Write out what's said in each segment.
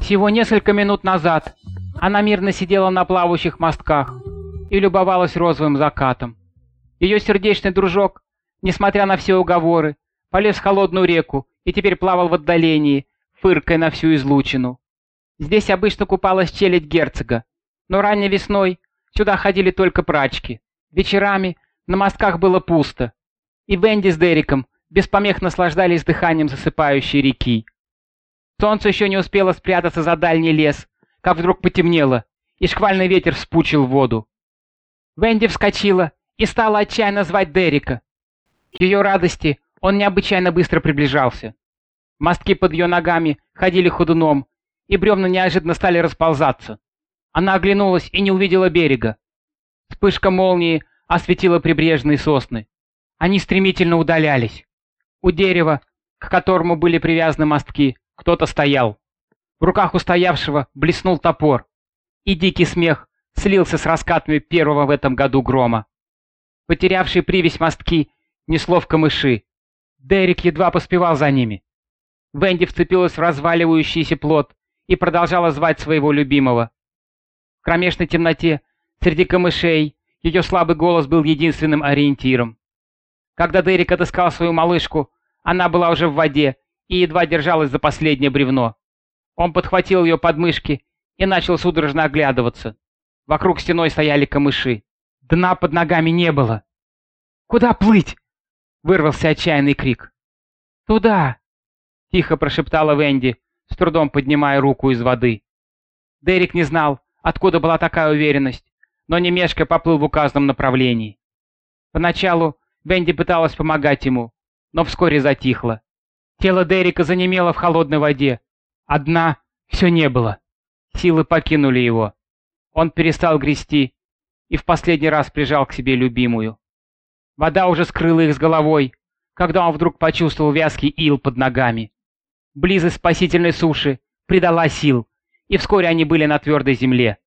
Всего несколько минут назад она мирно сидела на плавающих мостках и любовалась розовым закатом. Ее сердечный дружок, несмотря на все уговоры, полез в холодную реку и теперь плавал в отдалении, фыркая на всю излучину. Здесь обычно купалась челядь герцога, но ранней весной сюда ходили только прачки. Вечерами на мостках было пусто, и Венди с Дериком без помех наслаждались дыханием засыпающей реки. Солнце еще не успело спрятаться за дальний лес, как вдруг потемнело, и шквальный ветер вспучил воду. Венди вскочила и стала отчаянно звать Дерека. К ее радости он необычайно быстро приближался. Мостки под ее ногами ходили ходуном, и бревна неожиданно стали расползаться. Она оглянулась и не увидела берега. Вспышка молнии осветила прибрежные сосны. Они стремительно удалялись. У дерева, к которому были привязаны мостки, кто-то стоял. В руках устоявшего блеснул топор, и дикий смех слился с раскатами первого в этом году грома. Потерявший привязь мостки несло в камыши. Дерек едва поспевал за ними. Венди вцепилась в разваливающийся плод и продолжала звать своего любимого. В кромешной темноте, среди камышей, ее слабый голос был единственным ориентиром. Когда Дерек отыскал свою малышку, она была уже в воде и едва держалась за последнее бревно. Он подхватил ее подмышки и начал судорожно оглядываться. Вокруг стеной стояли камыши. Дна под ногами не было. «Куда плыть?» — вырвался отчаянный крик. «Туда!» — тихо прошептала Венди, с трудом поднимая руку из воды. Дерек не знал, откуда была такая уверенность, но немешко поплыл в указанном направлении. Поначалу Венди пыталась помогать ему, но вскоре затихла. Тело Дерека занемело в холодной воде, а дна все не было. Силы покинули его. Он перестал грести и в последний раз прижал к себе любимую. Вода уже скрыла их с головой, когда он вдруг почувствовал вязкий ил под ногами. Близость спасительной суши придала сил, и вскоре они были на твердой земле.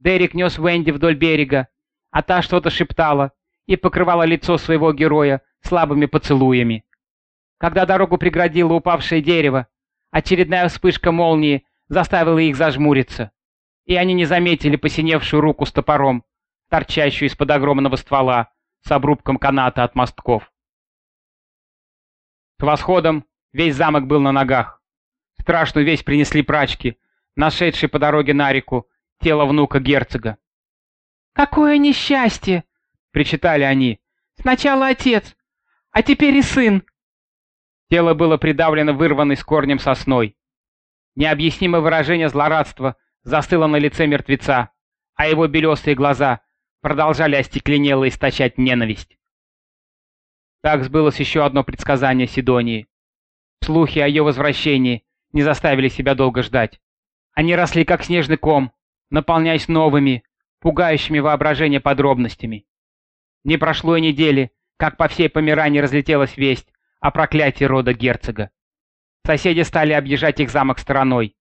Дерек нес Венди вдоль берега, а та что-то шептала и покрывала лицо своего героя слабыми поцелуями. Когда дорогу преградило упавшее дерево, очередная вспышка молнии заставила их зажмуриться, и они не заметили посиневшую руку с топором, торчащую из-под огромного ствола с обрубком каната от мостков. К восходам Весь замок был на ногах. Страшную весть принесли прачки, нашедшие по дороге на реку тело внука герцога. «Какое несчастье!» — причитали они. «Сначала отец, а теперь и сын!» Тело было придавлено вырванной с корнем сосной. Необъяснимое выражение злорадства застыло на лице мертвеца, а его белесые глаза продолжали остекленело источать ненависть. Так сбылось еще одно предсказание Сидонии. Слухи о ее возвращении не заставили себя долго ждать. Они росли как снежный ком, наполняясь новыми, пугающими воображение подробностями. Не прошло и недели, как по всей Померании разлетелась весть о проклятии рода герцога. Соседи стали объезжать их замок стороной.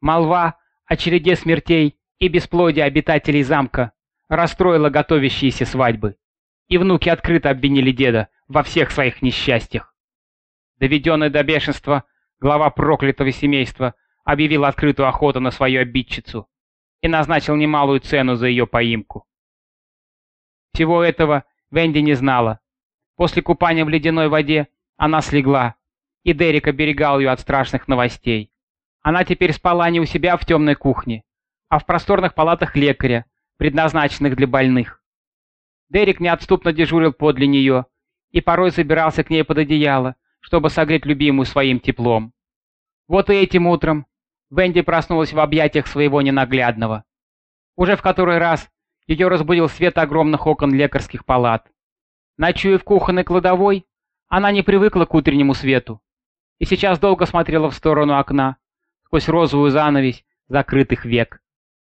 Молва о череде смертей и бесплодии обитателей замка расстроила готовящиеся свадьбы, и внуки открыто обвинили деда во всех своих несчастьях. Доведенный до бешенства, глава проклятого семейства объявил открытую охоту на свою обидчицу и назначил немалую цену за ее поимку. Всего этого Венди не знала. После купания в ледяной воде она слегла, и Дерек оберегал ее от страшных новостей. Она теперь спала не у себя в темной кухне, а в просторных палатах лекаря, предназначенных для больных. Дерек неотступно дежурил подле нее и порой забирался к ней под одеяло, чтобы согреть любимую своим теплом. Вот и этим утром Венди проснулась в объятиях своего ненаглядного. Уже в который раз ее разбудил свет огромных окон лекарских палат. Ночуя в кухонной кладовой, она не привыкла к утреннему свету и сейчас долго смотрела в сторону окна, сквозь розовую занавесь закрытых век.